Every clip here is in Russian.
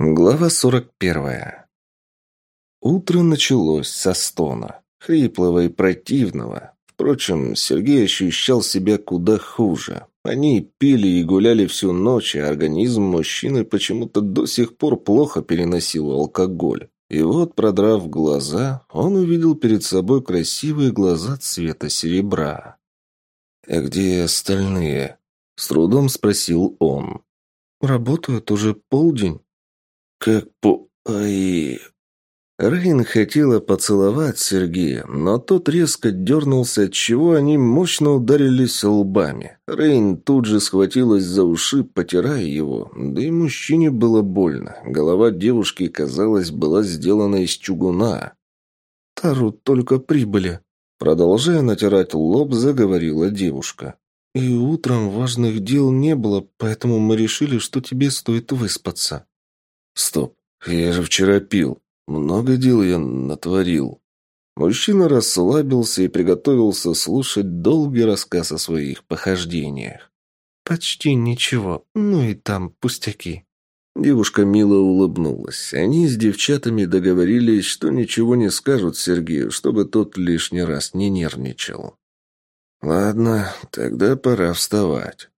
Глава 41. Утро началось со стона, хриплого и противного. Впрочем, Сергей ощущал себя куда хуже. Они пили и гуляли всю ночь, а организм мужчины почему-то до сих пор плохо переносил алкоголь. И вот, продрав глаза, он увидел перед собой красивые глаза цвета серебра. «А где остальные?» – с трудом спросил он. «Работают уже полдень». «Как по... Ай...» Рейн хотела поцеловать Сергея, но тот резко дернулся, отчего они мощно ударились лбами. Рейн тут же схватилась за уши, потирая его, да и мужчине было больно. Голова девушки, казалось, была сделана из чугуна. «Тару только прибыли», — продолжая натирать лоб, заговорила девушка. «И утром важных дел не было, поэтому мы решили, что тебе стоит выспаться». «Стоп, я же вчера пил. Много дел я натворил». Мужчина расслабился и приготовился слушать долгий рассказ о своих похождениях. «Почти ничего. Ну и там пустяки». Девушка мило улыбнулась. Они с девчатами договорились, что ничего не скажут Сергею, чтобы тот лишний раз не нервничал. «Ладно, тогда пора вставать».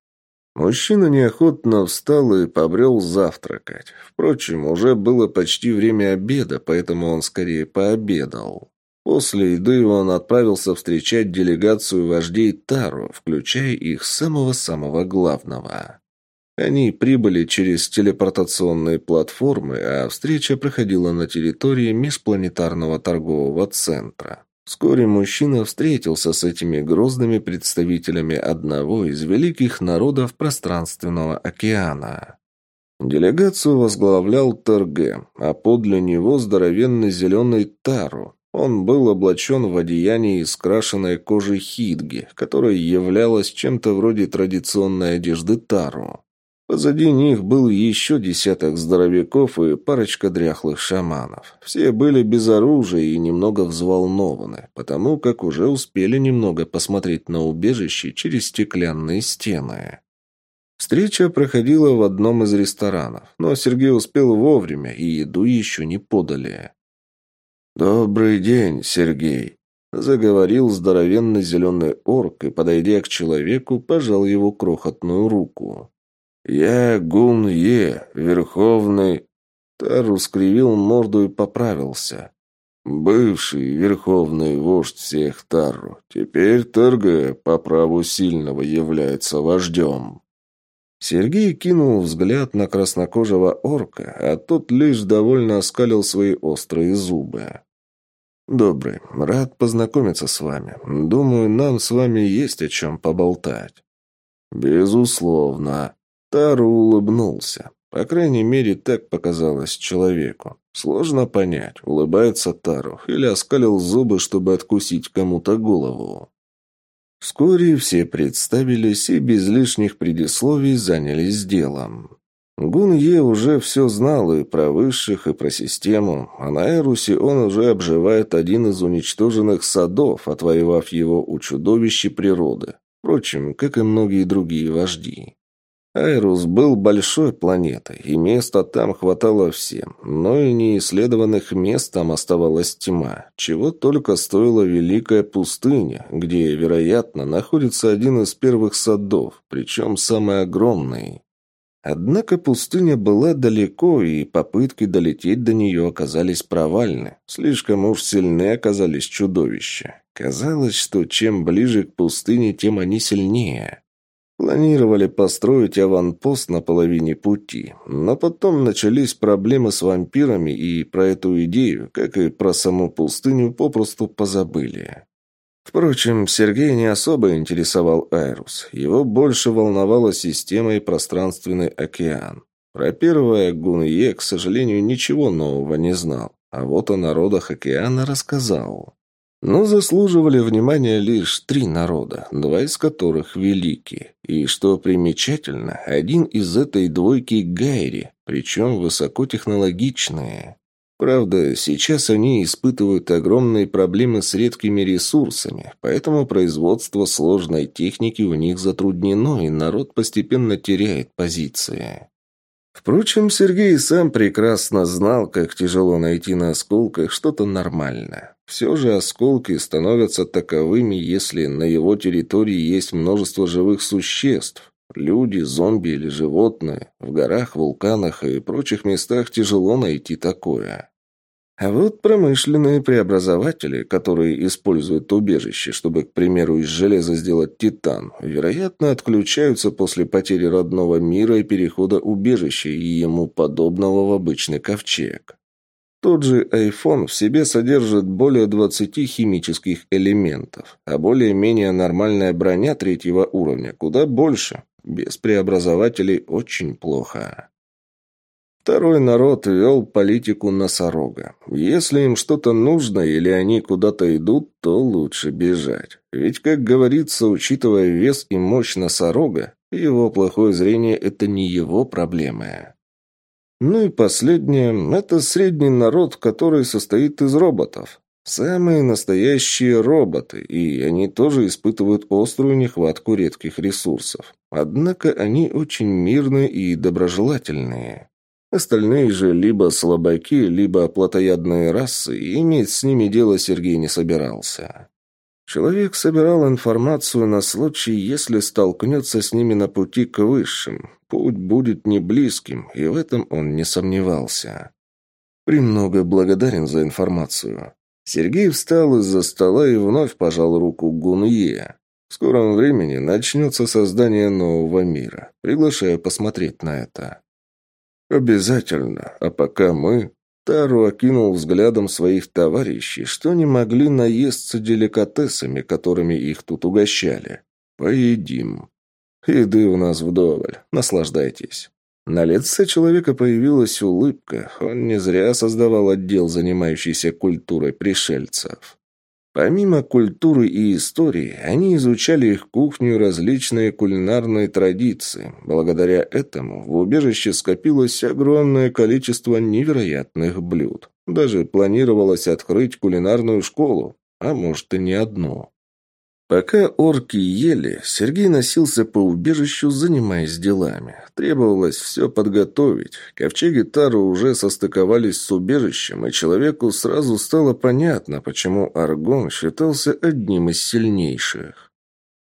Мужчина неохотно встал и побрел завтракать. Впрочем, уже было почти время обеда, поэтому он скорее пообедал. После еды он отправился встречать делегацию вождей Тару, включая их самого-самого главного. Они прибыли через телепортационные платформы, а встреча проходила на территории межпланетарного торгового центра. Вскоре мужчина встретился с этими грозными представителями одного из великих народов пространственного океана. Делегацию возглавлял Терге, а подле него здоровенный зеленый Тару. Он был облачен в одеяние из крашеной кожи хидги, которая являлась чем-то вроде традиционной одежды Тару. Позади них был еще десяток здоровяков и парочка дряхлых шаманов. Все были без оружия и немного взволнованы, потому как уже успели немного посмотреть на убежище через стеклянные стены. Встреча проходила в одном из ресторанов, но Сергей успел вовремя, и еду еще не подали. «Добрый день, Сергей», — заговорил здоровенный зеленый орк и, подойдя к человеку, пожал его крохотную руку. «Я Гун-Е, Верховный...» Тару скривил морду и поправился. «Бывший Верховный Вождь всех Тару. Теперь Тарге по праву сильного является вождем». Сергей кинул взгляд на краснокожего орка, а тот лишь довольно оскалил свои острые зубы. «Добрый, рад познакомиться с вами. Думаю, нам с вами есть о чем поболтать». «Безусловно», Тару улыбнулся. По крайней мере, так показалось человеку. Сложно понять, улыбается Тару или оскалил зубы, чтобы откусить кому-то голову. Вскоре все представились и без лишних предисловий занялись делом. Гун-Е уже все знал и про высших, и про систему, а на Эрусе он уже обживает один из уничтоженных садов, отвоевав его у чудовища природы. Впрочем, как и многие другие вожди. Айрус был большой планетой, и места там хватало всем, но и неисследованных мест там оставалась тьма, чего только стоила Великая пустыня, где, вероятно, находится один из первых садов, причем самый огромный. Однако пустыня была далеко, и попытки долететь до нее оказались провальны. Слишком уж сильны оказались чудовища. Казалось, что чем ближе к пустыне, тем они сильнее. Планировали построить аванпост на половине пути, но потом начались проблемы с вампирами, и про эту идею, как и про саму пустыню, попросту позабыли. Впрочем, Сергей не особо интересовал Айрус. Его больше волновала система и пространственный океан. Про первое Гунье, к сожалению, ничего нового не знал, а вот о народах океана рассказал. Но заслуживали внимания лишь три народа, два из которых велики. И, что примечательно, один из этой двойки Гайри, причем высокотехнологичные. Правда, сейчас они испытывают огромные проблемы с редкими ресурсами, поэтому производство сложной техники у них затруднено, и народ постепенно теряет позиции. Впрочем, Сергей сам прекрасно знал, как тяжело найти на осколках что-то нормальное. Все же осколки становятся таковыми, если на его территории есть множество живых существ. Люди, зомби или животные. В горах, вулканах и прочих местах тяжело найти такое. А вот промышленные преобразователи, которые используют убежище, чтобы, к примеру, из железа сделать титан, вероятно, отключаются после потери родного мира и перехода убежища и ему подобного в обычный ковчег. Тот же iPhone в себе содержит более 20 химических элементов, а более-менее нормальная броня третьего уровня куда больше. Без преобразователей очень плохо. Второй народ вел политику носорога. Если им что-то нужно или они куда-то идут, то лучше бежать. Ведь, как говорится, учитывая вес и мощь носорога, его плохое зрение – это не его проблема. Ну и последнее – это средний народ, который состоит из роботов. Самые настоящие роботы, и они тоже испытывают острую нехватку редких ресурсов. Однако они очень мирные и доброжелательные. Остальные же либо слабаки, либо плотоядные расы, и иметь с ними дело Сергей не собирался. Человек собирал информацию на случай, если столкнется с ними на пути к высшим. Путь будет не близким, и в этом он не сомневался. «Премного благодарен за информацию». Сергей встал из-за стола и вновь пожал руку Гунье. В скором времени начнется создание нового мира. Приглашаю посмотреть на это. «Обязательно. А пока мы...» Тару окинул взглядом своих товарищей, что не могли наесться деликатесами, которыми их тут угощали. «Поедим. Еды у нас вдоволь. Наслаждайтесь». На лице человека появилась улыбка. Он не зря создавал отдел, занимающийся культурой пришельцев. Помимо культуры и истории, они изучали их кухню и различные кулинарные традиции. Благодаря этому в убежище скопилось огромное количество невероятных блюд. Даже планировалось открыть кулинарную школу, а может и не одну. Пока орки ели, Сергей носился по убежищу, занимаясь делами. Требовалось все подготовить. Ковчеги Тару уже состыковались с убежищем, и человеку сразу стало понятно, почему Аргон считался одним из сильнейших.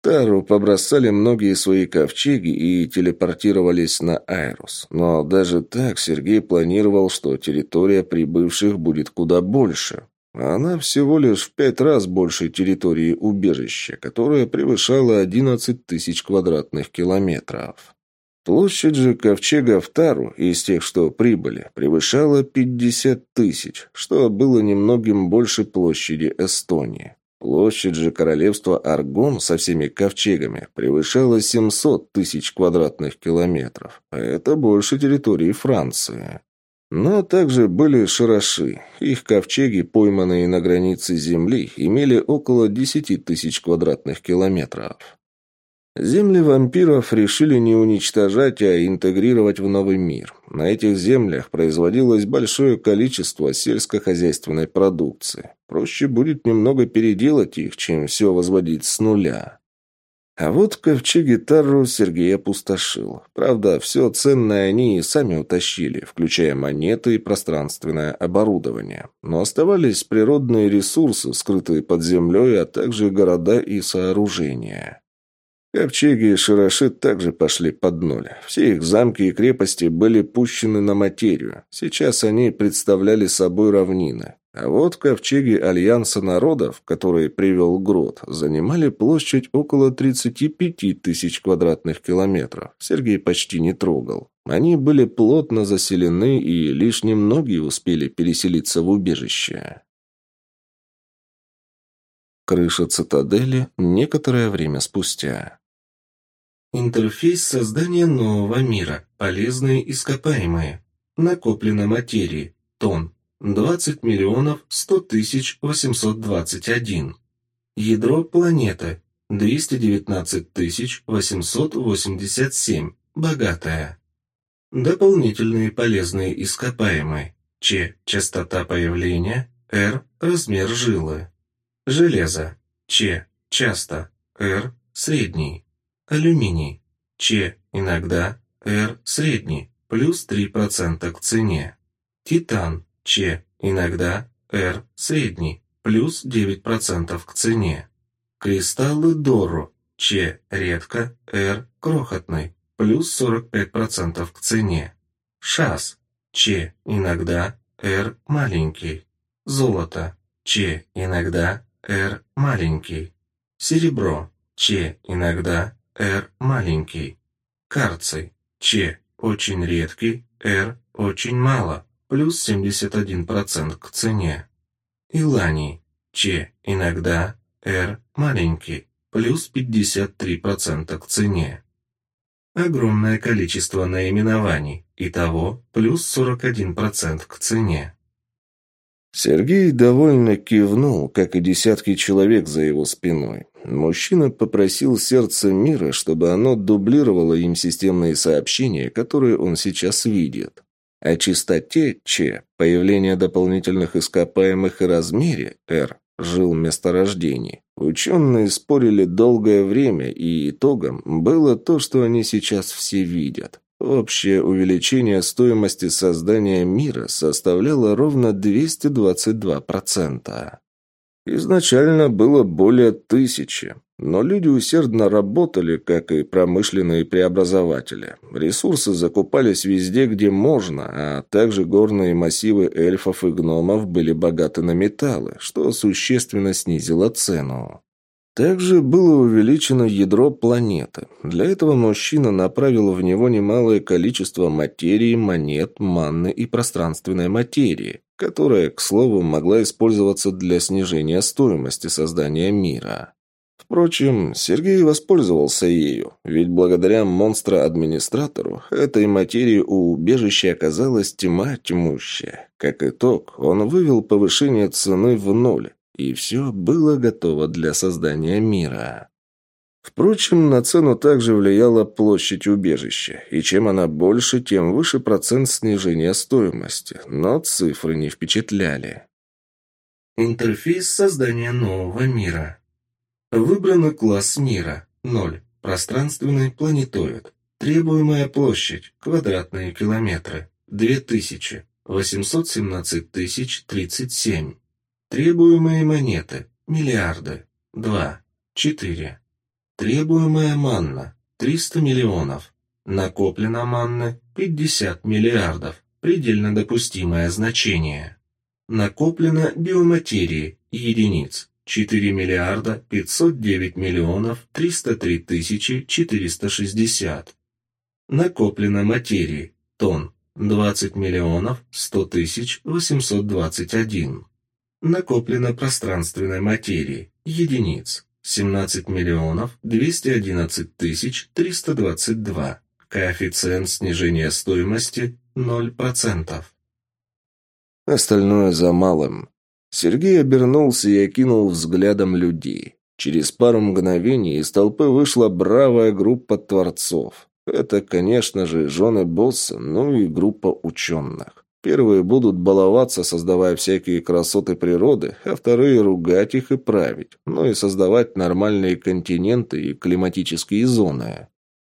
Тару побросали многие свои ковчеги и телепортировались на Айрус. Но даже так Сергей планировал, что территория прибывших будет куда больше. Она всего лишь в пять раз больше территории убежища, которая превышала 11 тысяч квадратных километров. Площадь же ковчега в Тару из тех, что прибыли, превышала 50 тысяч, что было немногим больше площади Эстонии. Площадь же королевства Аргон со всеми ковчегами превышала 700 тысяч квадратных километров, а это больше территории Франции. Но также были шараши. Их ковчеги, пойманные на границе Земли, имели около 10 тысяч квадратных километров. Земли вампиров решили не уничтожать, а интегрировать в новый мир. На этих землях производилось большое количество сельскохозяйственной продукции. Проще будет немного переделать их, чем все возводить с нуля. А вот ковчеги Тарру Сергей опустошил. Правда, все ценное они и сами утащили, включая монеты и пространственное оборудование. Но оставались природные ресурсы, скрытые под землей, а также города и сооружения. Ковчеги и Широши также пошли под ноль. Все их замки и крепости были пущены на материю. Сейчас они представляли собой равнины. А вот ковчеги Альянса народов, которые привел Грот, занимали площадь около 35 тысяч квадратных километров. Сергей почти не трогал. Они были плотно заселены, и лишь немногие успели переселиться в убежище. Крыша цитадели некоторое время спустя. Интерфейс создания нового мира. Полезные ископаемые. Накоплено материи. Тон. 20 миллионов 100 тысяч 821. Ядро планеты 219 тысяч 887. Богатая. Дополнительные полезные ископаемые. Ч. Частота появления. Р. Размер жилы. Железо. Ч. Часто. Р. Средний. Алюминий. Ч. Иногда. Р. Средний. плюс 3% к цене. Титан, Ч, иногда, Р, средний, плюс 9% к цене. Кристаллы Дору, Ч, редко, Р, крохотный, плюс 45% к цене. ШАС, Ч, иногда, Р, маленький. Золото, Ч, иногда, Р, маленький. Серебро, Ч, иногда, Р, маленький. Карций, Ч, очень редкий, Р, очень мало, плюс 71% к цене. Иланий, Ч, иногда, Р, маленький, плюс 53% к цене. Огромное количество наименований, итого плюс 41% к цене. Сергей довольно кивнул, как и десятки человек за его спиной. Мужчина попросил сердце мира, чтобы оно дублировало им системные сообщения, которые он сейчас видит. О чистоте Ч, появление дополнительных ископаемых и размере R жил месторождений. Ученые спорили долгое время, и итогом было то, что они сейчас все видят. Общее увеличение стоимости создания мира составляло ровно 222%. Изначально было более тысячи, но люди усердно работали, как и промышленные преобразователи. Ресурсы закупались везде, где можно, а также горные массивы эльфов и гномов были богаты на металлы, что существенно снизило цену. Также было увеличено ядро планеты. Для этого мужчина направил в него немалое количество материи, монет, манны и пространственной материи, которая, к слову, могла использоваться для снижения стоимости создания мира. Впрочем, Сергей воспользовался ею, ведь благодаря монстра-администратору этой материи у убежища оказалась тьма тьмущая. Как итог, он вывел повышение цены в ноль, и все было готово для создания мира. Впрочем, на цену также влияла площадь убежища, и чем она больше, тем выше процент снижения стоимости, но цифры не впечатляли. Интерфейс создания нового мира. Выбрано класс мира – 0, пространственный планетоид. Требуемая площадь – квадратные километры – 2000, 817 тысяч 37. Требуемые монеты – миллиарды. 2. 4. Требуемая манна – 300 миллионов. Накоплено манны – 50 миллиардов. Предельно допустимое значение. Накоплено биоматерии – единиц. 4 миллиарда 509 миллионов 303 тысячи 460. Накоплено материи – тонн. 20 миллионов 100 тысяч 821. Накоплено пространственной материи – единиц. 17 миллионов 211 тысяч 322. Коэффициент снижения стоимости – 0%. Остальное за малым. Сергей обернулся и окинул взглядом людей. Через пару мгновений из толпы вышла бравая группа творцов. Это, конечно же, жены босса, ну и группа ученых. Первые будут баловаться, создавая всякие красоты природы, а вторые ругать их и править, ну и создавать нормальные континенты и климатические зоны.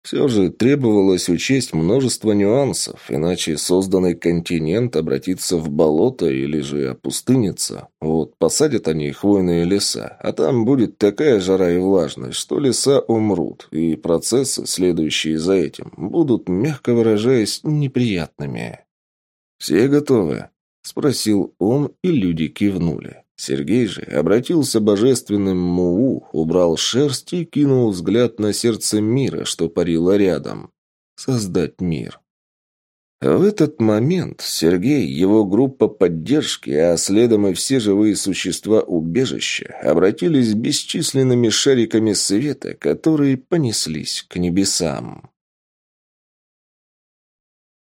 Все же требовалось учесть множество нюансов, иначе созданный континент обратится в болото или же опустынится. Вот посадят они хвойные леса, а там будет такая жара и влажность, что леса умрут, и процессы, следующие за этим, будут, мягко выражаясь, неприятными. «Все готовы?» – спросил он, и люди кивнули. Сергей же обратился божественным Муу, убрал шерсть и кинул взгляд на сердце мира, что парило рядом. Создать мир. В этот момент Сергей, его группа поддержки, а следом и все живые существа убежища обратились бесчисленными шариками света, которые понеслись к небесам.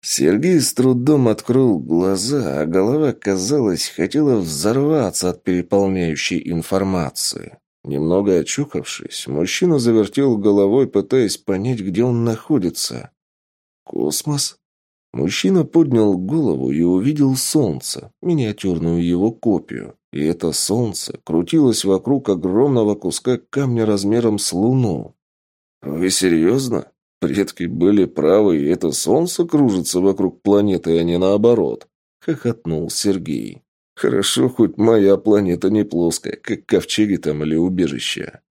Сергей с трудом открыл глаза, а голова, казалось, хотела взорваться от переполняющей информации. Немного очухавшись, мужчина завертел головой, пытаясь понять, где он находится. «Космос?» Мужчина поднял голову и увидел солнце, миниатюрную его копию. И это солнце крутилось вокруг огромного куска камня размером с луну. «Вы серьезно?» Предки были правы, и это солнце кружится вокруг планеты, а не наоборот. Хохотнул Сергей. Хорошо, хоть моя планета не плоская, как ковчеги там или убежище.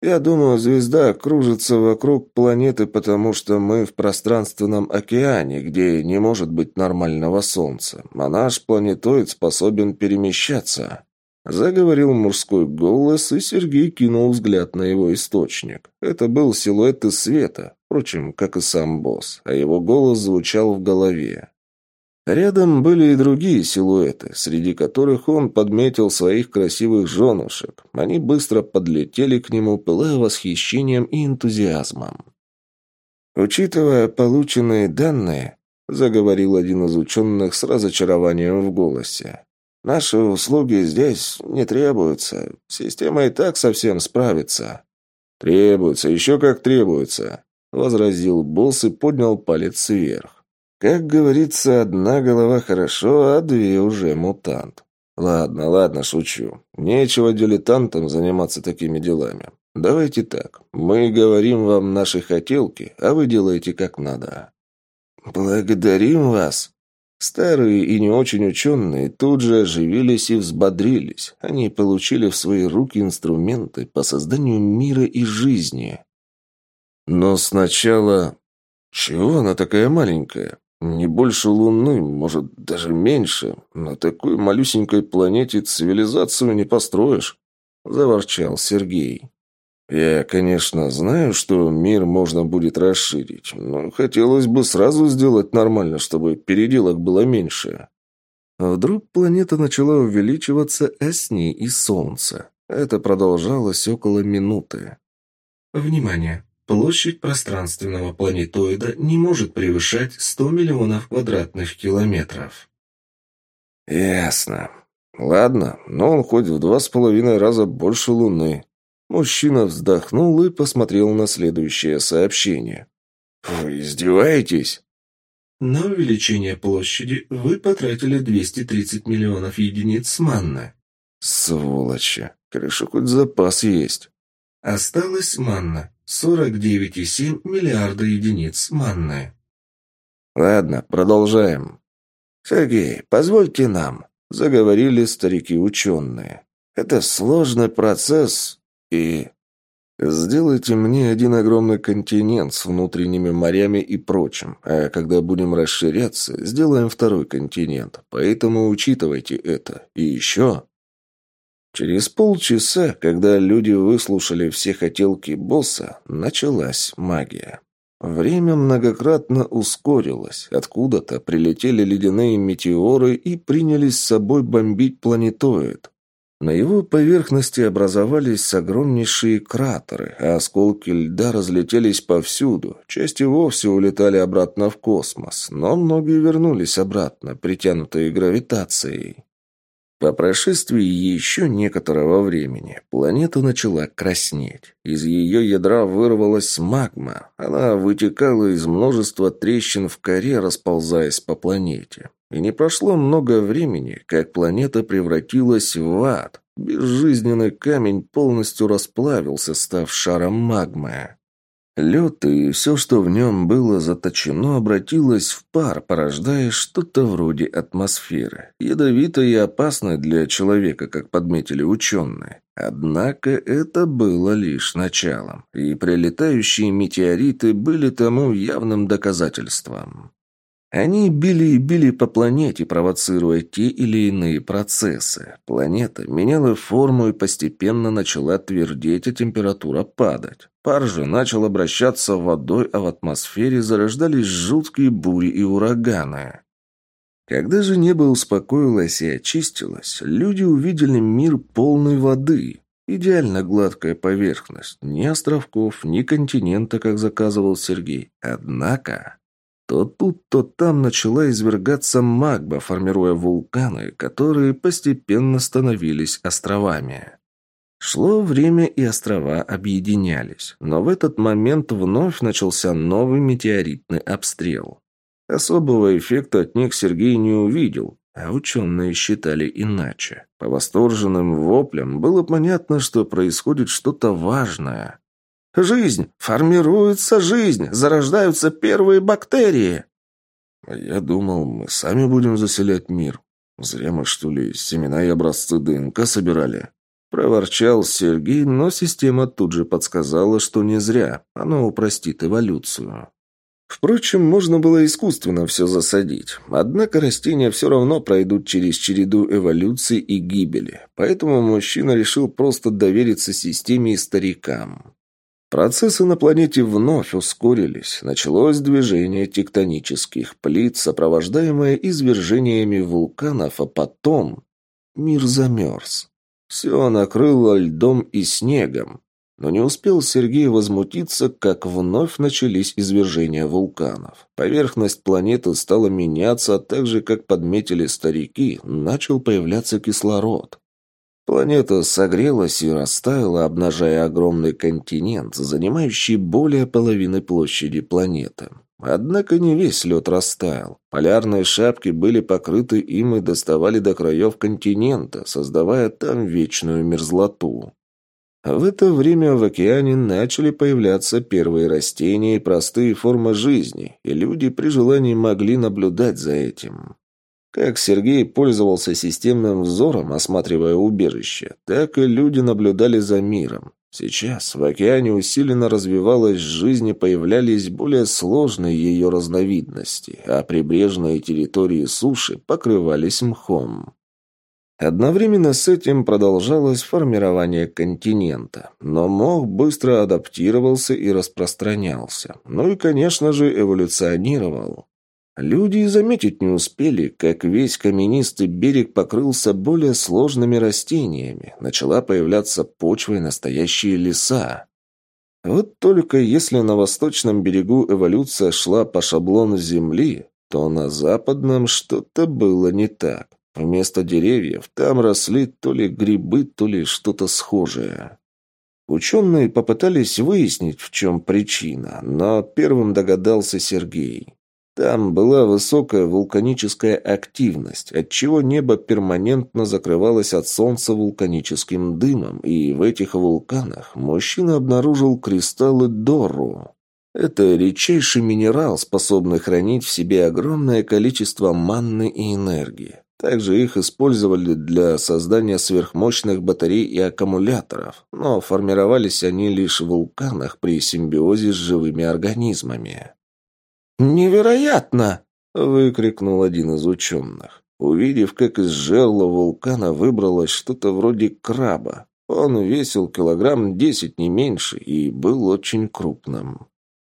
Я думаю, звезда кружится вокруг планеты, потому что мы в пространственном океане, где не может быть нормального Солнца, а наш планетоид способен перемещаться. Заговорил мужской голос, и Сергей кинул взгляд на его источник. Это был силуэт из света, впрочем, как и сам босс, а его голос звучал в голове. Рядом были и другие силуэты, среди которых он подметил своих красивых женушек. Они быстро подлетели к нему, пылая восхищением и энтузиазмом. «Учитывая полученные данные», — заговорил один из ученых с разочарованием в голосе, «наши услуги здесь не требуются. Система и так совсем справится». «Требуется, еще как требуется», — возразил босс и поднял палец вверх. Как говорится, одна голова хорошо, а две уже мутант. Ладно, ладно, шучу. Нечего дилетантам заниматься такими делами. Давайте так. Мы говорим вам наши хотелки, а вы делаете как надо. Благодарим вас. Старые и не очень ученые тут же оживились и взбодрились. Они получили в свои руки инструменты по созданию мира и жизни. Но сначала... Чего она такая маленькая? Не больше Луны, может, даже меньше. На такой малюсенькой планете цивилизацию не построишь», – заворчал Сергей. «Я, конечно, знаю, что мир можно будет расширить, но хотелось бы сразу сделать нормально, чтобы переделок было меньше». Вдруг планета начала увеличиваться, а с ней и Солнце. Это продолжалось около минуты. «Внимание! Площадь пространственного планетоида не может превышать 100 миллионов квадратных километров. Ясно. Ладно, но он хоть в два с половиной раза больше Луны. Мужчина вздохнул и посмотрел на следующее сообщение. «Вы издеваетесь?» На увеличение площади вы потратили 230 миллионов единиц манны. Сволочи. Хорошо, хоть запас есть. Осталась манна. 49,7 миллиарда единиц манны. Ладно, продолжаем. Сергей, позвольте нам, заговорили старики-ученые. Это сложный процесс и... Сделайте мне один огромный континент с внутренними морями и прочим, а когда будем расширяться, сделаем второй континент. Поэтому учитывайте это. И еще... Через полчаса, когда люди выслушали все хотелки босса, началась магия. Время многократно ускорилось. Откуда-то прилетели ледяные метеоры и принялись с собой бомбить планетоид. На его поверхности образовались огромнейшие кратеры, а осколки льда разлетелись повсюду. Части вовсе улетали обратно в космос, но многие вернулись обратно, притянутые гравитацией. По прошествии еще некоторого времени планета начала краснеть. Из ее ядра вырвалась магма. Она вытекала из множества трещин в коре, расползаясь по планете. И не прошло много времени, как планета превратилась в ад. Безжизненный камень полностью расплавился, став шаром магмы. Лед и все, что в нем было заточено, обратилось в пар, порождая что-то вроде атмосферы. Ядовитой и опасной для человека, как подметили ученые. Однако это было лишь началом, и прилетающие метеориты были тому явным доказательством. Они били и били по планете, провоцируя те или иные процессы. Планета меняла форму и постепенно начала твердеть, а температура падать. Пар же начал обращаться водой, а в атмосфере зарождались жуткие бури и ураганы. Когда же небо успокоилось и очистилось, люди увидели мир полной воды. Идеально гладкая поверхность. Ни островков, ни континента, как заказывал Сергей. Однако... То тут, то там начала извергаться магма, формируя вулканы, которые постепенно становились островами. Шло время, и острова объединялись, но в этот момент вновь начался новый метеоритный обстрел. Особого эффекта от них Сергей не увидел, а ученые считали иначе. По восторженным воплям было понятно, что происходит что-то важное. Жизнь! Формируется жизнь! Зарождаются первые бактерии!» «А я думал, мы сами будем заселять мир. Зря мы, что ли, семена и образцы ДНК собирали?» Проворчал Сергей, но система тут же подсказала, что не зря. Оно упростит эволюцию. Впрочем, можно было искусственно все засадить. Однако растения все равно пройдут через череду эволюции и гибели. Поэтому мужчина решил просто довериться системе и старикам. Процессы на планете вновь ускорились. Началось движение тектонических плит, сопровождаемое извержениями вулканов, а потом мир замерз. Все накрыло льдом и снегом. Но не успел Сергей возмутиться, как вновь начались извержения вулканов. Поверхность планеты стала меняться, а так же, как подметили старики, начал появляться кислород. Планета согрелась и растаяла, обнажая огромный континент, занимающий более половины площади планеты. Однако не весь лед растаял. Полярные шапки были покрыты им и доставали до краев континента, создавая там вечную мерзлоту. В это время в океане начали появляться первые растения и простые формы жизни, и люди при желании могли наблюдать за этим. Как Сергей пользовался системным взором, осматривая убежище, так и люди наблюдали за миром. Сейчас в океане усиленно развивалась жизнь и появлялись более сложные ее разновидности, а прибрежные территории суши покрывались мхом. Одновременно с этим продолжалось формирование континента, но мох быстро адаптировался и распространялся, ну и, конечно же, эволюционировал. Люди и заметить не успели, как весь каменистый берег покрылся более сложными растениями, начала появляться почва и настоящие леса. Вот только если на восточном берегу эволюция шла по шаблону Земли, то на западном что-то было не так. Вместо деревьев там росли то ли грибы, то ли что-то схожее. Ученые попытались выяснить, в чем причина, но первым догадался Сергей. Там была высокая вулканическая активность, отчего небо перманентно закрывалось от солнца вулканическим дымом, и в этих вулканах мужчина обнаружил кристаллы Дору. Это редчайший минерал, способный хранить в себе огромное количество манны и энергии. Также их использовали для создания сверхмощных батарей и аккумуляторов, но формировались они лишь в вулканах при симбиозе с живыми организмами. «Невероятно!» – выкрикнул один из ученых. Увидев, как из жерла вулкана выбралось что-то вроде краба. Он весил килограмм десять, не меньше, и был очень крупным.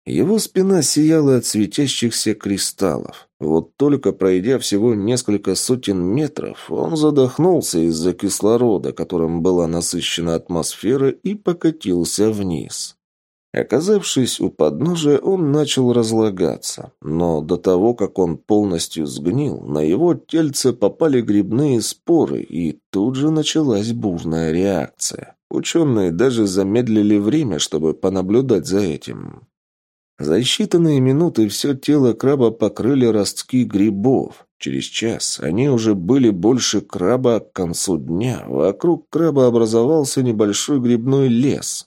Его спина сияла от светящихся кристаллов. Вот только пройдя всего несколько сотен метров, он задохнулся из-за кислорода, которым была насыщена атмосфера, и покатился вниз. Оказавшись у подножия, он начал разлагаться, но до того, как он полностью сгнил, на его тельце попали грибные споры, и тут же началась бурная реакция. Ученые даже замедлили время, чтобы понаблюдать за этим. За считанные минуты все тело краба покрыли ростки грибов. Через час они уже были больше краба, к концу дня вокруг краба образовался небольшой грибной лес.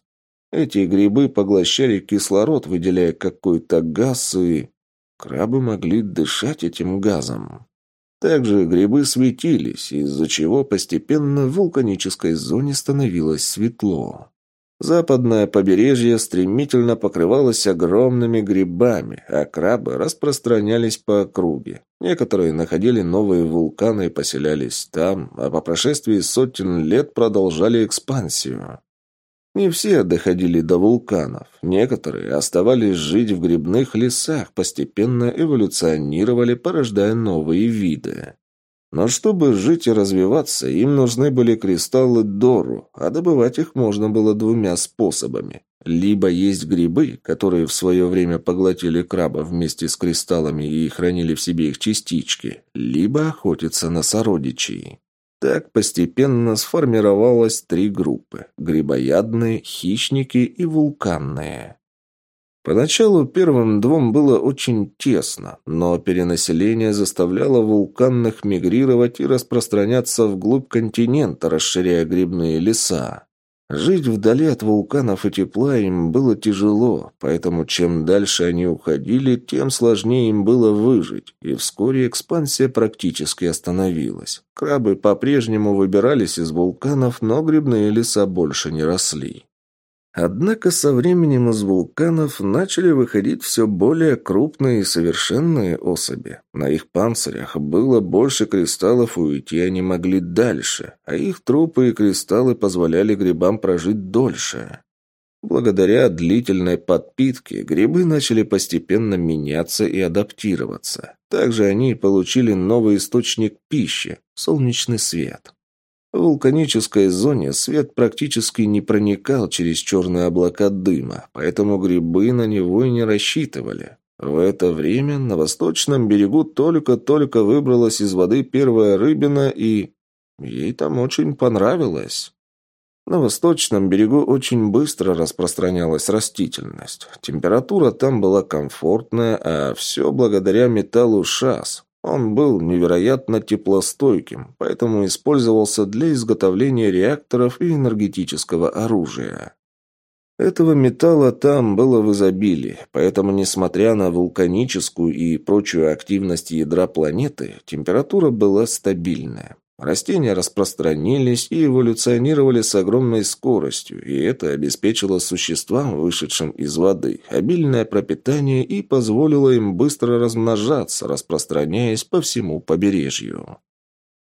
Эти грибы поглощали кислород, выделяя какой-то газ, и крабы могли дышать этим газом. Также грибы светились, из-за чего постепенно в вулканической зоне становилось светло. Западное побережье стремительно покрывалось огромными грибами, а крабы распространялись по округе. Некоторые находили новые вулканы и поселялись там, а по прошествии сотен лет продолжали экспансию. Не все доходили до вулканов. Некоторые оставались жить в грибных лесах, постепенно эволюционировали, порождая новые виды. Но чтобы жить и развиваться, им нужны были кристаллы Дору, а добывать их можно было двумя способами. Либо есть грибы, которые в свое время поглотили краба вместе с кристаллами и хранили в себе их частички, либо охотиться на сородичей. Так постепенно сформировалось три группы – грибоядные, хищники и вулканные. Поначалу первым двум было очень тесно, но перенаселение заставляло вулканных мигрировать и распространяться вглубь континента, расширяя грибные леса. Жить вдали от вулканов и тепла им было тяжело, поэтому чем дальше они уходили, тем сложнее им было выжить, и вскоре экспансия практически остановилась. Крабы по-прежнему выбирались из вулканов, но грибные леса больше не росли. Однако со временем из вулканов начали выходить все более крупные и совершенные особи. На их панцирях было больше кристаллов, и уйти они могли дальше, а их трупы и кристаллы позволяли грибам прожить дольше. Благодаря длительной подпитке грибы начали постепенно меняться и адаптироваться. Также они получили новый источник пищи – солнечный свет. В вулканической зоне свет практически не проникал через черные облака дыма, поэтому грибы на него и не рассчитывали. В это время на восточном берегу только-только выбралась из воды первая рыбина, и ей там очень понравилось. На восточном берегу очень быстро распространялась растительность. Температура там была комфортная, а все благодаря металлу шас. Он был невероятно теплостойким, поэтому использовался для изготовления реакторов и энергетического оружия. Этого металла там было в изобилии, поэтому, несмотря на вулканическую и прочую активность ядра планеты, температура была стабильная. Растения распространились и эволюционировали с огромной скоростью, и это обеспечило существам, вышедшим из воды, обильное пропитание и позволило им быстро размножаться, распространяясь по всему побережью.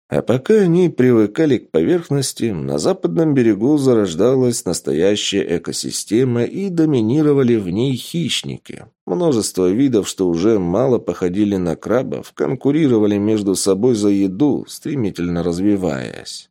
А пока они привыкали к поверхности, на западном берегу зарождалась настоящая экосистема и доминировали в ней хищники. Множество видов, что уже мало походили на крабов, конкурировали между собой за еду, стремительно развиваясь.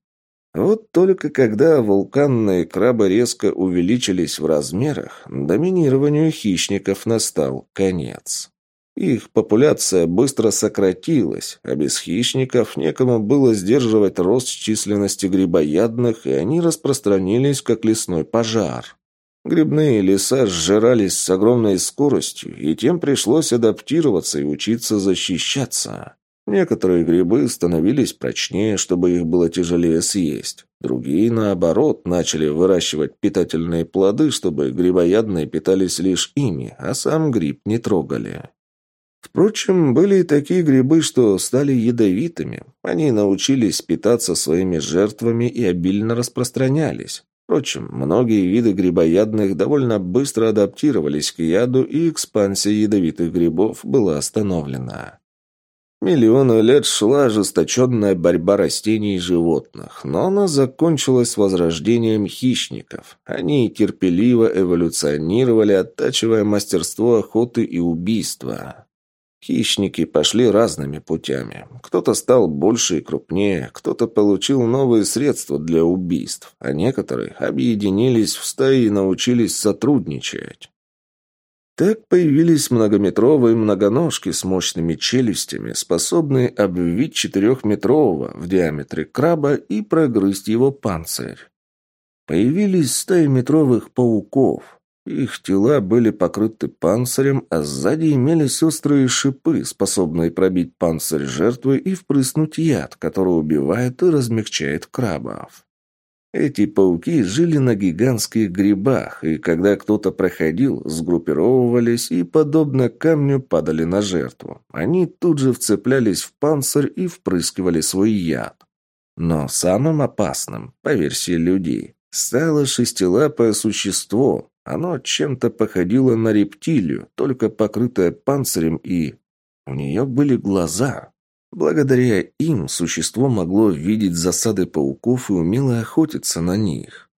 Вот только когда вулканные крабы резко увеличились в размерах, доминированию хищников настал конец. Их популяция быстро сократилась, а без хищников некому было сдерживать рост численности грибоядных, и они распространились, как лесной пожар. Грибные леса сжирались с огромной скоростью, и тем пришлось адаптироваться и учиться защищаться. Некоторые грибы становились прочнее, чтобы их было тяжелее съесть. Другие, наоборот, начали выращивать питательные плоды, чтобы грибоядные питались лишь ими, а сам гриб не трогали. Впрочем, были и такие грибы, что стали ядовитыми. Они научились питаться своими жертвами и обильно распространялись. Впрочем, многие виды грибоядных довольно быстро адаптировались к яду, и экспансия ядовитых грибов была остановлена. Миллионы лет шла ожесточенная борьба растений и животных, но она закончилась возрождением хищников. Они терпеливо эволюционировали, оттачивая мастерство охоты и убийства. Хищники пошли разными путями. Кто-то стал больше и крупнее, кто-то получил новые средства для убийств, а некоторые объединились в стаи и научились сотрудничать. Так появились многометровые многоножки с мощными челюстями, способные обвить четырехметрового в диаметре краба и прогрызть его панцирь. Появились стаи метровых пауков, их тела были покрыты панцирем, а сзади имелись острые шипы, способные пробить панцирь жертвы и впрыснуть яд, который убивает и размягчает крабов. Эти пауки жили на гигантских грибах, и когда кто-то проходил, сгруппировывались и, подобно камню, падали на жертву. Они тут же вцеплялись в панцирь и впрыскивали свой яд. Но самым опасным, по версии людей, стало шестилапое существо, оно чем-то походило на рептилию, только покрытое панцирем и... У нее были глаза. Благодаря им существо могло видеть засады пауков и умело охотиться на них.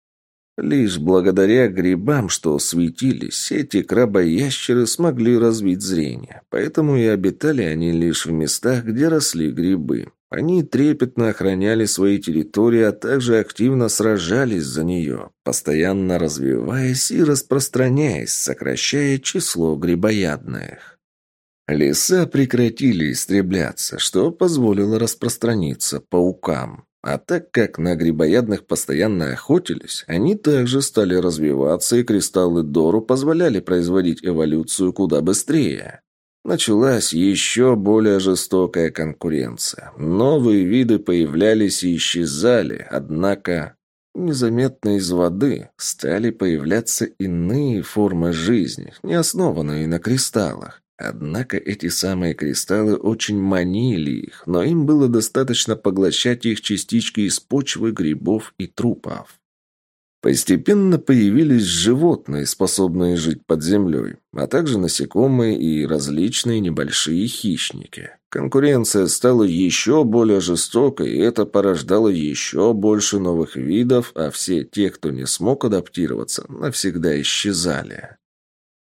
Лишь благодаря грибам, что светились, эти крабоящеры смогли развить зрение, поэтому и обитали они лишь в местах, где росли грибы. Они трепетно охраняли свои территории, а также активно сражались за нее, постоянно развиваясь и распространяясь, сокращая число грибоядных. Леса прекратили истребляться, что позволило распространиться паукам. А так как на грибоядных постоянно охотились, они также стали развиваться, и кристаллы Дору позволяли производить эволюцию куда быстрее. Началась еще более жестокая конкуренция. Новые виды появлялись и исчезали, однако... Незаметно из воды стали появляться иные формы жизни, не основанные на кристаллах. Однако эти самые кристаллы очень манили их, но им было достаточно поглощать их частички из почвы, грибов и трупов. Постепенно появились животные, способные жить под землей, а также насекомые и различные небольшие хищники. Конкуренция стала еще более жестокой, и это порождало еще больше новых видов, а все те, кто не смог адаптироваться, навсегда исчезали.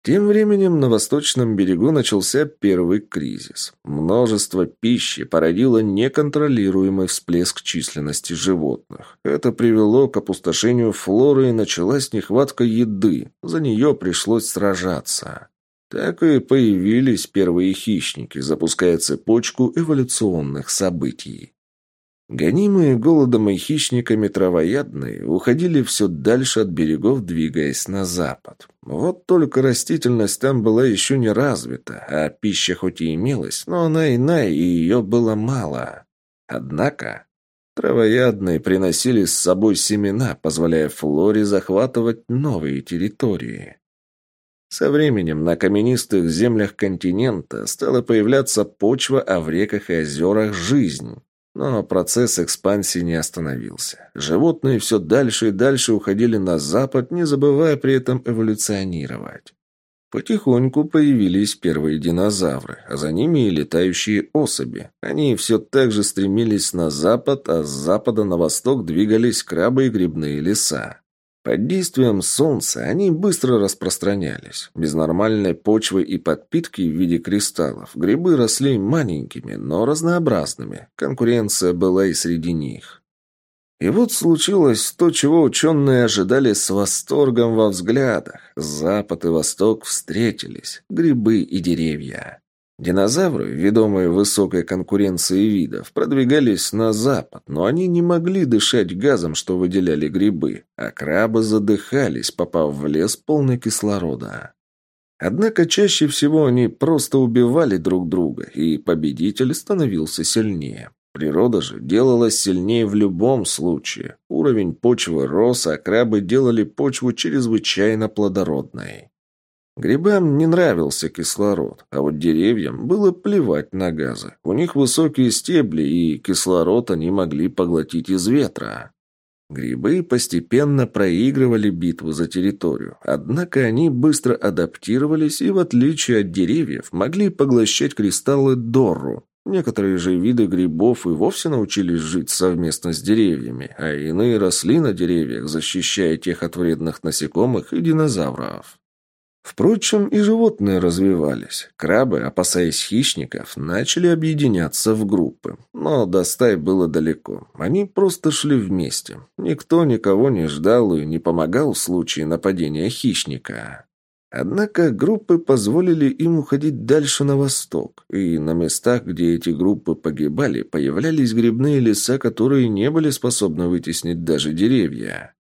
Тем временем на восточном берегу начался первый кризис. Множество пищи породило неконтролируемый всплеск численности животных. Это привело к опустошению флоры и началась нехватка еды. За нее пришлось сражаться. Так и появились первые хищники, запуская цепочку эволюционных событий. Гонимые голодом и хищниками травоядные уходили все дальше от берегов, двигаясь на запад. Вот только растительность там была еще не развита, а пища хоть и имелась, но она иная, и ее было мало. Однако травоядные приносили с собой семена, позволяя флоре захватывать новые территории. Со временем на каменистых землях континента стала появляться почва, а в реках и озерах – жизнь. Но процесс экспансии не остановился. Животные все дальше и дальше уходили на запад, не забывая при этом эволюционировать. Потихоньку появились первые динозавры, а за ними и летающие особи. Они все так же стремились на запад, а с запада на восток двигались крабы и грибные леса. Под действием солнца они быстро распространялись. Без нормальной почвы и подпитки в виде кристаллов грибы росли маленькими, но разнообразными. Конкуренция была и среди них. И вот случилось то, чего ученые ожидали с восторгом во взглядах. Запад и Восток встретились. Грибы и деревья. Динозавры, ведомые высокой конкуренцией видов, продвигались на запад, но они не могли дышать газом, что выделяли грибы, а крабы задыхались, попав в лес полный кислорода. Однако чаще всего они просто убивали друг друга, и победитель становился сильнее. Природа же делалась сильнее в любом случае. Уровень почвы рос, а крабы делали почву чрезвычайно плодородной. Грибам не нравился кислород, а вот деревьям было плевать на газы. У них высокие стебли, и кислород они могли поглотить из ветра. Грибы постепенно проигрывали битву за территорию, однако они быстро адаптировались и, в отличие от деревьев, могли поглощать кристаллы Дорру. Некоторые же виды грибов и вовсе научились жить совместно с деревьями, а иные росли на деревьях, защищая тех от вредных насекомых и динозавров. Впрочем, и животные развивались. Крабы, опасаясь хищников, начали объединяться в группы. Но до стаи было далеко. Они просто шли вместе. Никто никого не ждал и не помогал в случае нападения хищника. Однако группы позволили им уходить дальше на восток, и на местах, где эти группы погибали, появлялись грибные леса, которые не были способны вытеснить даже деревья.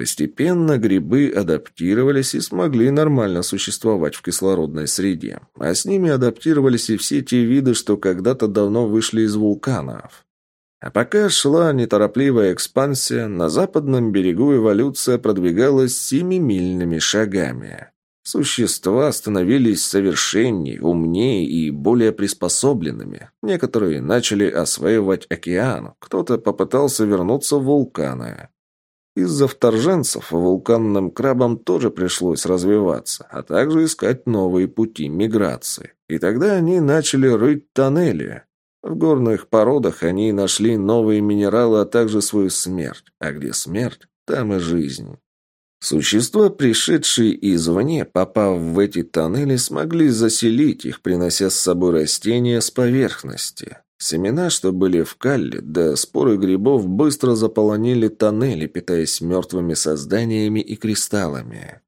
Постепенно грибы адаптировались и смогли нормально существовать в кислородной среде, а с ними адаптировались и все те виды, что когда-то давно вышли из вулканов. А пока шла неторопливая экспансия, на западном берегу эволюция продвигалась семимильными шагами. Существа становились совершеннее, умнее и более приспособленными. Некоторые начали осваивать океан, кто-то попытался вернуться в вулканы. Из-за вторженцев вулканным крабам тоже пришлось развиваться, а также искать новые пути миграции. И тогда они начали рыть тоннели. В горных породах они нашли новые минералы, а также свою смерть. А где смерть, там и жизнь. Существа, пришедшие извне, попав в эти тоннели, смогли заселить их, принося с собой растения с поверхности. Семена, что были в калле, да споры грибов быстро заполонили тоннели, питаясь мертвыми созданиями и кристаллами.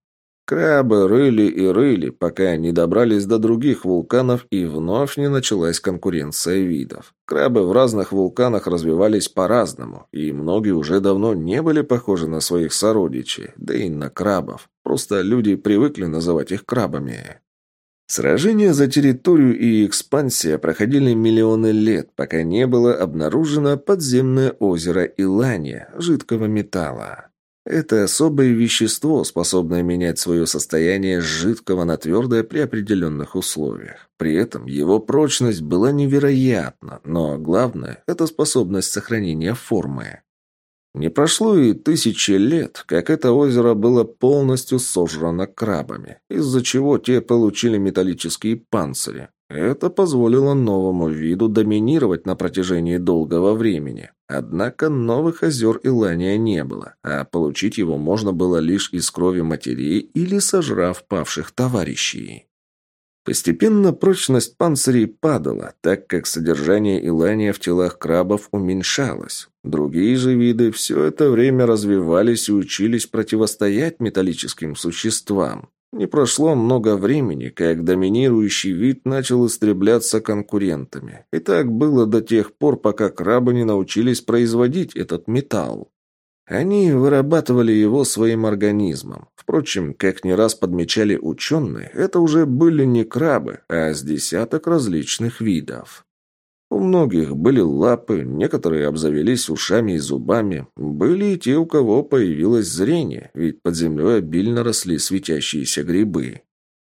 Крабы рыли и рыли, пока не добрались до других вулканов и вновь не началась конкуренция видов. Крабы в разных вулканах развивались по-разному, и многие уже давно не были похожи на своих сородичей, да и на крабов. Просто люди привыкли называть их крабами. Сражения за территорию и экспансия проходили миллионы лет, пока не было обнаружено подземное озеро Илания, жидкого металла. Это особое вещество, способное менять свое состояние с жидкого на твердое при определенных условиях. При этом его прочность была невероятна, но главное – это способность сохранения формы. Не прошло и тысячи лет, как это озеро было полностью сожрано крабами, из-за чего те получили металлические панцири. Это позволило новому виду доминировать на протяжении долгого времени. Однако новых озер Илания не было, а получить его можно было лишь из крови матерей или сожрав павших товарищей. Постепенно прочность панцирей падала, так как содержание илания в телах крабов уменьшалось. Другие же виды все это время развивались и учились противостоять металлическим существам. Не прошло много времени, как доминирующий вид начал истребляться конкурентами. И так было до тех пор, пока крабы не научились производить этот металл. Они вырабатывали его своим организмом. Впрочем, как не раз подмечали ученые, это уже были не крабы, а с десяток различных видов. У многих были лапы, некоторые обзавелись ушами и зубами. Были и те, у кого появилось зрение, ведь под землей обильно росли светящиеся грибы.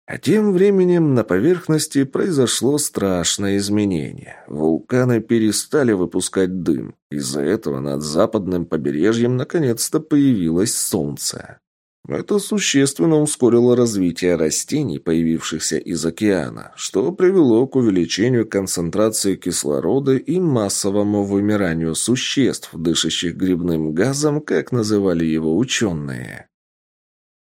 А тем временем на поверхности произошло страшное изменение. Вулканы перестали выпускать дым. Из-за этого над западным побережьем наконец-то появилось солнце. Это существенно ускорило развитие растений, появившихся из океана, что привело к увеличению концентрации кислорода и массовому вымиранию существ, дышащих грибным газом, как называли его ученые.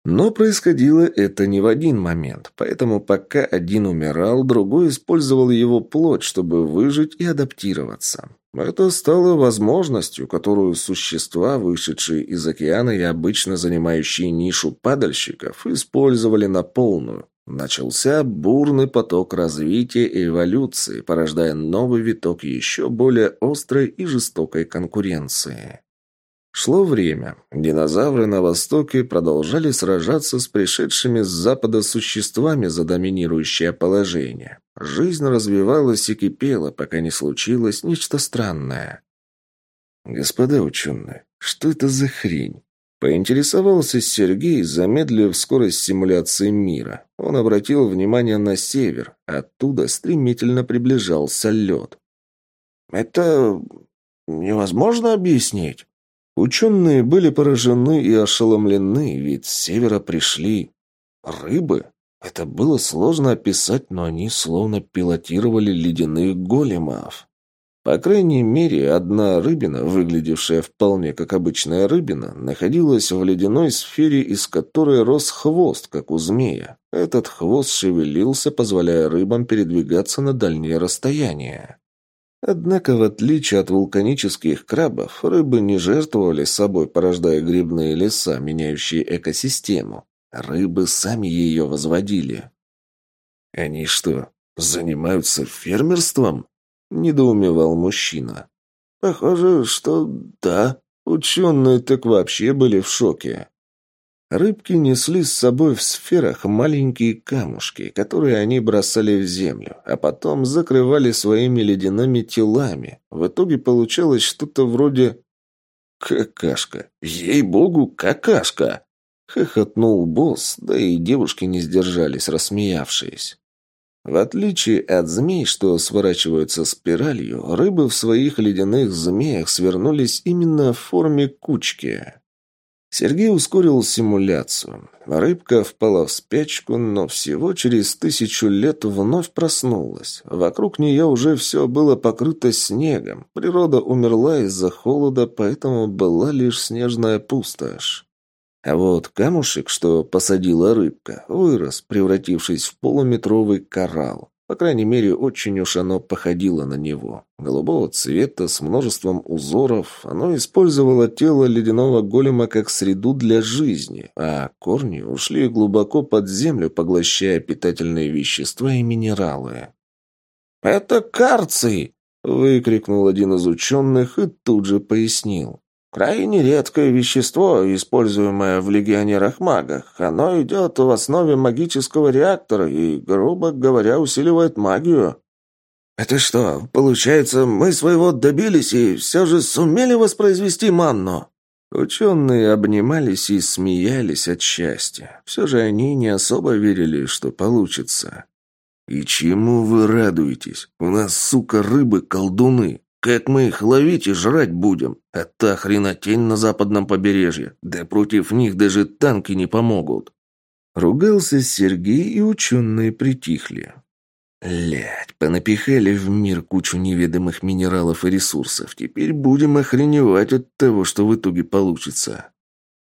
Но происходило это не в один момент, поэтому пока один умирал, другой использовал его плоть, чтобы выжить и адаптироваться. Это стало возможностью, которую существа, вышедшие из океана и обычно занимающие нишу падальщиков, использовали на полную. Начался бурный поток развития и эволюции, порождая новый виток еще более острой и жестокой конкуренции. Шло время. Динозавры на Востоке продолжали сражаться с пришедшими с Запада существами за доминирующее положение. Жизнь развивалась и кипела, пока не случилось нечто странное. «Господа ученые, что это за хрень?» Поинтересовался Сергей, замедлив скорость симуляции мира. Он обратил внимание на север. Оттуда стремительно приближался лед. «Это невозможно объяснить?» Ученые были поражены и ошеломлены, ведь с севера пришли рыбы. Это было сложно описать, но они словно пилотировали ледяных големов. По крайней мере, одна рыбина, выглядевшая вполне как обычная рыбина, находилась в ледяной сфере, из которой рос хвост, как у змея. Этот хвост шевелился, позволяя рыбам передвигаться на дальние расстояния. Однако, в отличие от вулканических крабов, рыбы не жертвовали собой, порождая грибные леса, меняющие экосистему. Рыбы сами ее возводили. «Они что, занимаются фермерством?» – недоумевал мужчина. «Похоже, что да. Ученые так вообще были в шоке». Рыбки несли с собой в сферах маленькие камушки, которые они бросали в землю, а потом закрывали своими ледяными телами. В итоге получалось что-то вроде «какашка». Ей-богу, какашка! Хохотнул босс, да и девушки не сдержались, рассмеявшись. В отличие от змей, что сворачиваются спиралью, рыбы в своих ледяных змеях свернулись именно в форме кучки. Сергей ускорил симуляцию. Рыбка впала в спячку, но всего через тысячу лет вновь проснулась. Вокруг нее уже все было покрыто снегом. Природа умерла из-за холода, поэтому была лишь снежная пустошь. А вот камушек, что посадила рыбка, вырос, превратившись в полуметровый коралл. По крайней мере, очень уж оно походило на него. Голубого цвета, с множеством узоров, оно использовало тело ледяного голема как среду для жизни, а корни ушли глубоко под землю, поглощая питательные вещества и минералы. «Это карций!» — выкрикнул один из ученых и тут же пояснил. Крайне редкое вещество, используемое в легионерах-магах. Оно идет в основе магического реактора и, грубо говоря, усиливает магию. «Это что, получается, мы своего добились и все же сумели воспроизвести манну?» Ученые обнимались и смеялись от счастья. Все же они не особо верили, что получится. «И чему вы радуетесь? У нас, сука, рыбы-колдуны. Как мы их ловить и жрать будем? А та хренотень на западном побережье. Да против них даже танки не помогут». Ругался Сергей, и ученые притихли. Лять, понапихали в мир кучу неведомых минералов и ресурсов. Теперь будем охреневать от того, что в итоге получится.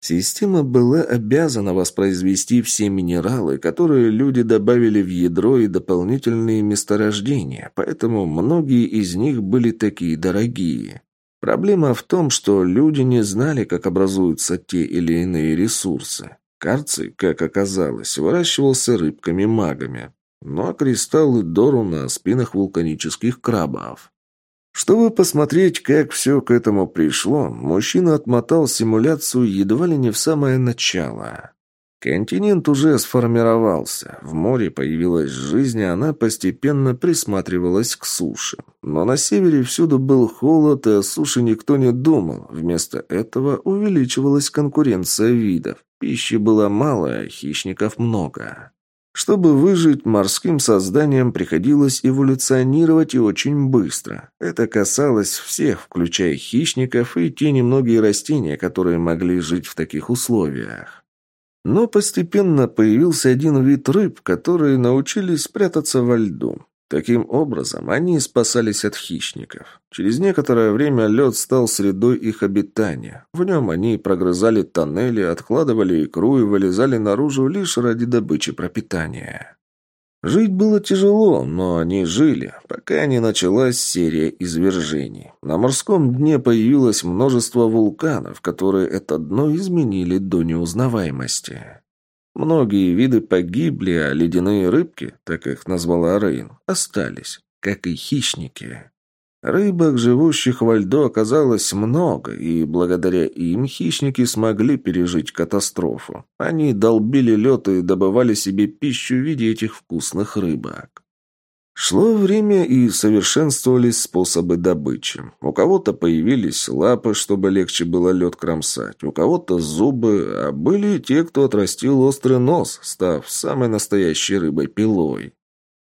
Система была обязана воспроизвести все минералы, которые люди добавили в ядро и дополнительные месторождения, поэтому многие из них были такие дорогие. Проблема в том, что люди не знали, как образуются те или иные ресурсы. Карций, как оказалось, выращивался рыбками-магами, ну а кристаллы Дору на спинах вулканических крабов. Чтобы посмотреть, как все к этому пришло, мужчина отмотал симуляцию едва ли не в самое начало. Континент уже сформировался, в море появилась жизнь, и она постепенно присматривалась к суше. Но на севере всюду был холод, и о суше никто не думал. Вместо этого увеличивалась конкуренция видов. Пищи было мало, а хищников много. Чтобы выжить, морским созданиям приходилось эволюционировать и очень быстро. Это касалось всех, включая хищников и те немногие растения, которые могли жить в таких условиях. Но постепенно появился один вид рыб, которые научились прятаться во льду. Таким образом, они спасались от хищников. Через некоторое время лед стал средой их обитания. В нем они прогрызали тоннели, откладывали икру и вылезали наружу лишь ради добычи пропитания. Жить было тяжело, но они жили, пока не началась серия извержений. На морском дне появилось множество вулканов, которые это дно изменили до неузнаваемости. Многие виды погибли, а ледяные рыбки, так их назвала Рейн, остались, как и хищники. Рыбок, живущих во льду, оказалось много, и благодаря им хищники смогли пережить катастрофу. Они долбили лед и добывали себе пищу в виде этих вкусных рыбок. Шло время и совершенствовались способы добычи. У кого-то появились лапы, чтобы легче было лед кромсать, у кого-то зубы, а были те, кто отрастил острый нос, став самой настоящей рыбой-пилой.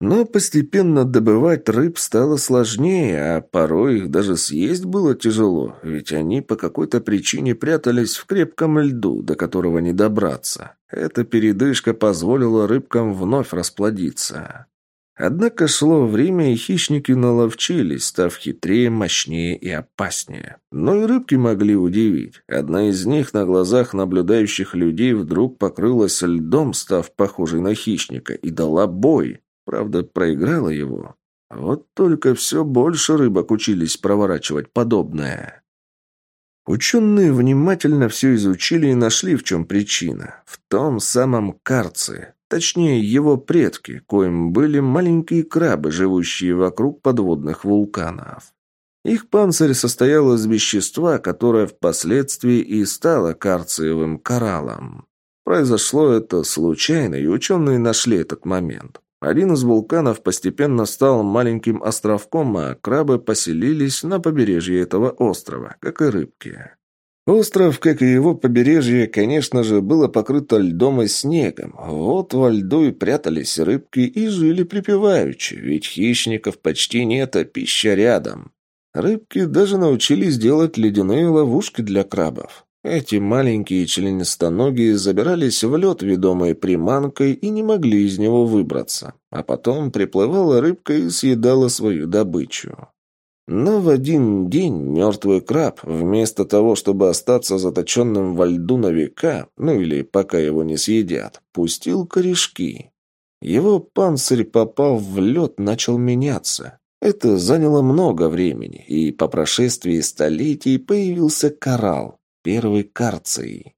Но постепенно добывать рыб стало сложнее, а порой их даже съесть было тяжело, ведь они по какой-то причине прятались в крепком льду, до которого не добраться. Эта передышка позволила рыбкам вновь расплодиться. Однако шло время, и хищники наловчились, став хитрее, мощнее и опаснее. Но и рыбки могли удивить. Одна из них на глазах наблюдающих людей вдруг покрылась льдом, став похожей на хищника, и дала бой. Правда, проиграла его. Вот только все больше рыбок учились проворачивать подобное. Ученые внимательно все изучили и нашли, в чем причина. В том самом карце. Точнее, его предки, коим были маленькие крабы, живущие вокруг подводных вулканов. Их панцирь состоял из вещества, которое впоследствии и стало карциевым кораллом. Произошло это случайно, и ученые нашли этот момент. Один из вулканов постепенно стал маленьким островком, а крабы поселились на побережье этого острова, как и рыбки. Остров, как и его побережье, конечно же, было покрыто льдом и снегом. Вот во льду и прятались рыбки и жили припеваючи, ведь хищников почти нет, а пища рядом. Рыбки даже научились делать ледяные ловушки для крабов. Эти маленькие членистоногие забирались в лед, ведомые приманкой, и не могли из него выбраться. А потом приплывала рыбка и съедала свою добычу. Но в один день мертвый краб, вместо того, чтобы остаться заточенным во льду на века, ну или пока его не съедят, пустил корешки. Его панцирь, попав в лед, начал меняться. Это заняло много времени, и по прошествии столетий появился коралл, первый карций.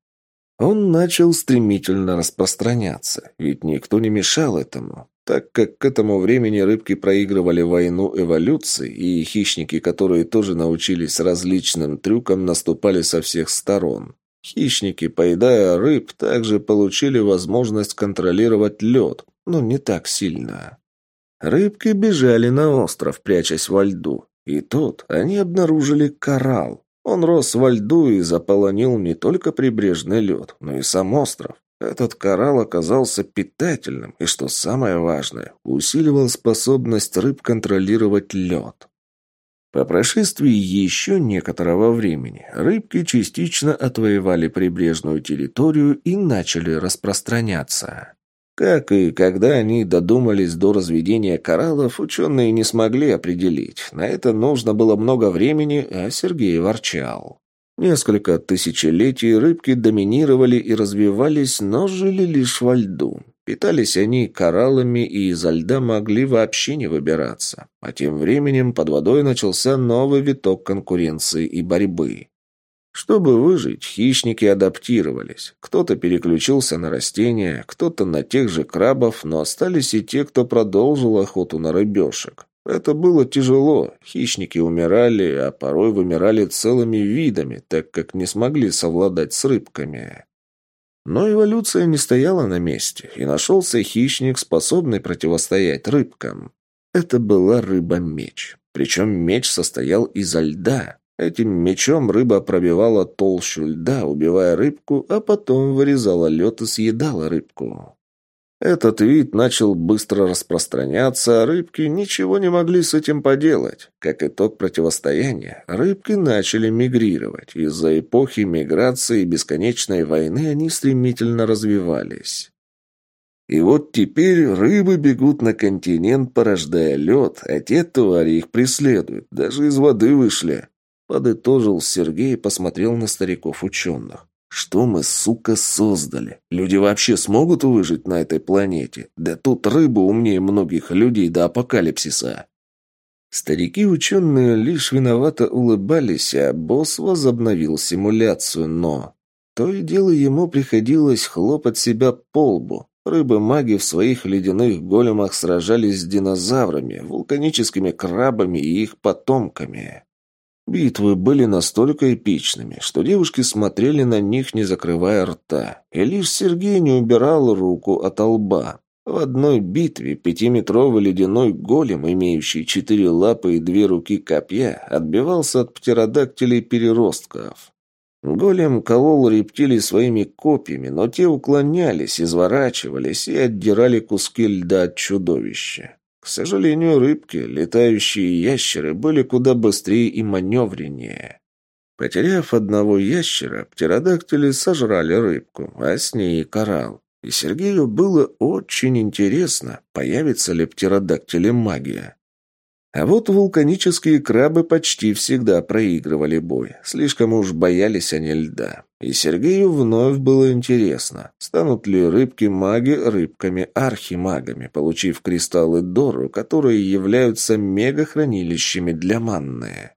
Он начал стремительно распространяться, ведь никто не мешал этому. Так как к этому времени рыбки проигрывали войну эволюции, и хищники, которые тоже научились различным трюкам, наступали со всех сторон. Хищники, поедая рыб, также получили возможность контролировать лед, но не так сильно. Рыбки бежали на остров, прячась во льду. И тут они обнаружили коралл. Он рос во льду и заполонил не только прибрежный лед, но и сам остров. Этот коралл оказался питательным и, что самое важное, усиливал способность рыб контролировать лед. По прошествии еще некоторого времени рыбки частично отвоевали прибрежную территорию и начали распространяться. Как и когда они додумались до разведения кораллов, ученые не смогли определить. На это нужно было много времени, а Сергей ворчал. Несколько тысячелетий рыбки доминировали и развивались, но жили лишь во льду. Питались они кораллами и изо льда могли вообще не выбираться. А тем временем под водой начался новый виток конкуренции и борьбы. Чтобы выжить, хищники адаптировались. Кто-то переключился на растения, кто-то на тех же крабов, но остались и те, кто продолжил охоту на рыбешек. Это было тяжело. Хищники умирали, а порой вымирали целыми видами, так как не смогли совладать с рыбками. Но эволюция не стояла на месте, и нашелся хищник, способный противостоять рыбкам. Это была рыба-меч. Причем меч состоял изо льда. Этим мечом рыба пробивала толщу льда, убивая рыбку, а потом вырезала лед и съедала рыбку. Этот вид начал быстро распространяться, а рыбки ничего не могли с этим поделать. Как итог противостояния, рыбки начали мигрировать. Из-за эпохи миграции и бесконечной войны они стремительно развивались. И вот теперь рыбы бегут на континент, порождая лед, а те твари их преследуют, даже из воды вышли. Подытожил Сергей и посмотрел на стариков-ученых. Что мы, сука, создали? Люди вообще смогут выжить на этой планете? Да тут рыба умнее многих людей до апокалипсиса. Старики-ученые лишь виновато улыбались, а босс возобновил симуляцию, но... То и дело ему приходилось хлопать себя по лбу. Рыбы-маги в своих ледяных големах сражались с динозаврами, вулканическими крабами и их потомками. Битвы были настолько эпичными, что девушки смотрели на них, не закрывая рта. И лишь Сергей не убирал руку от лба. В одной битве пятиметровый ледяной голем, имеющий четыре лапы и две руки копья, отбивался от птеродактилей переростков. Голем колол рептилий своими копьями, но те уклонялись, изворачивались и отдирали куски льда от чудовища. К сожалению, рыбки, летающие ящеры, были куда быстрее и маневреннее. Потеряв одного ящера, птеродактили сожрали рыбку, а с ней и коралл. И Сергею было очень интересно, появится ли птеродактили магия. А вот вулканические крабы почти всегда проигрывали бой. Слишком уж боялись они льда. И Сергею вновь было интересно, станут ли рыбки-маги рыбками-архимагами, получив кристаллы Дору, которые являются мегахранилищами для манны.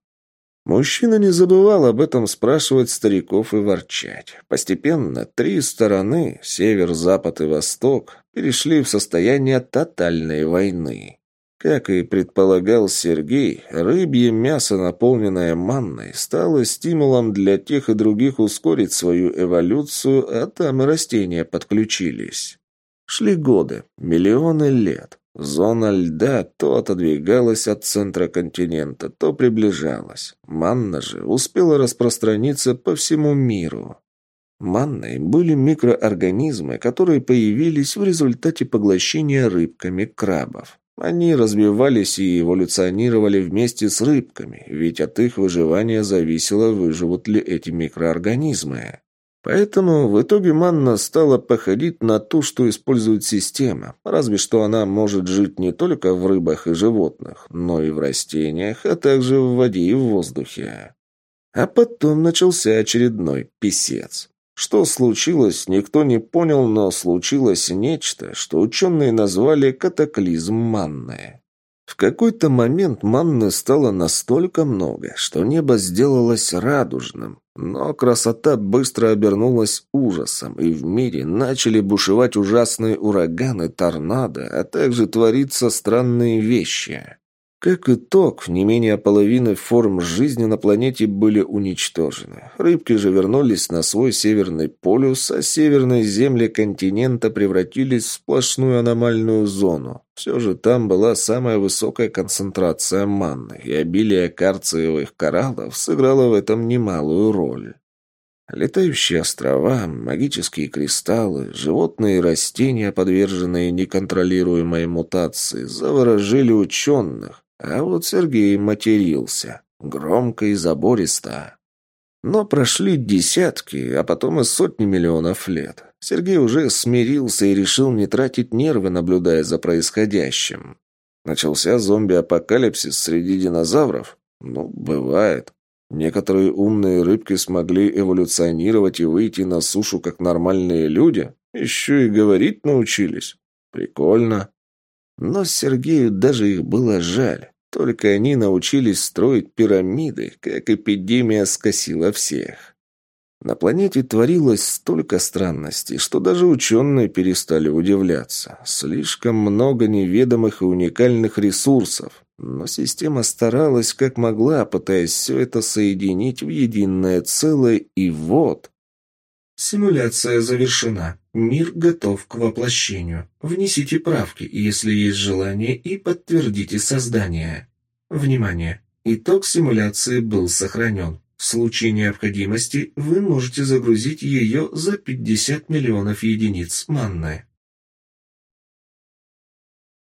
Мужчина не забывал об этом спрашивать стариков и ворчать. Постепенно три стороны, север, запад и восток, перешли в состояние тотальной войны. Как и предполагал Сергей, рыбье мясо, наполненное манной, стало стимулом для тех и других ускорить свою эволюцию, а там и растения подключились. Шли годы, миллионы лет. Зона льда то отодвигалась от центра континента, то приближалась. Манна же успела распространиться по всему миру. Манной были микроорганизмы, которые появились в результате поглощения рыбками крабов. Они развивались и эволюционировали вместе с рыбками, ведь от их выживания зависело, выживут ли эти микроорганизмы. Поэтому в итоге манна стала походить на ту, что использует система, разве что она может жить не только в рыбах и животных, но и в растениях, а также в воде и в воздухе. А потом начался очередной писец. Что случилось, никто не понял, но случилось нечто, что ученые назвали катаклизм манны. В какой-то момент манны стало настолько много, что небо сделалось радужным, но красота быстро обернулась ужасом, и в мире начали бушевать ужасные ураганы, торнадо, а также твориться странные вещи. Как итог, не менее половины форм жизни на планете были уничтожены. Рыбки же вернулись на свой северный полюс, а северные земли континента превратились в сплошную аномальную зону. Все же там была самая высокая концентрация манны, и обилие карциевых кораллов сыграло в этом немалую роль. Летающие острова, магические кристаллы, животные и растения, подверженные неконтролируемой мутации, заворожили ученых, а вот Сергей матерился, громко и забористо. Но прошли десятки, а потом и сотни миллионов лет. Сергей уже смирился и решил не тратить нервы, наблюдая за происходящим. Начался зомби-апокалипсис среди динозавров? Ну, бывает. Некоторые умные рыбки смогли эволюционировать и выйти на сушу как нормальные люди. Еще и говорить научились. Прикольно. Но Сергею даже их было жаль. Только они научились строить пирамиды, как эпидемия скосила всех. На планете творилось столько странностей, что даже ученые перестали удивляться. Слишком много неведомых и уникальных ресурсов. Но система старалась как могла, пытаясь все это соединить в единое целое, и вот... Симуляция завершена. Мир готов к воплощению. Внесите правки, если есть желание, и подтвердите создание. Внимание! Итог симуляции был сохранен. В случае необходимости вы можете загрузить ее за 50 миллионов единиц манны.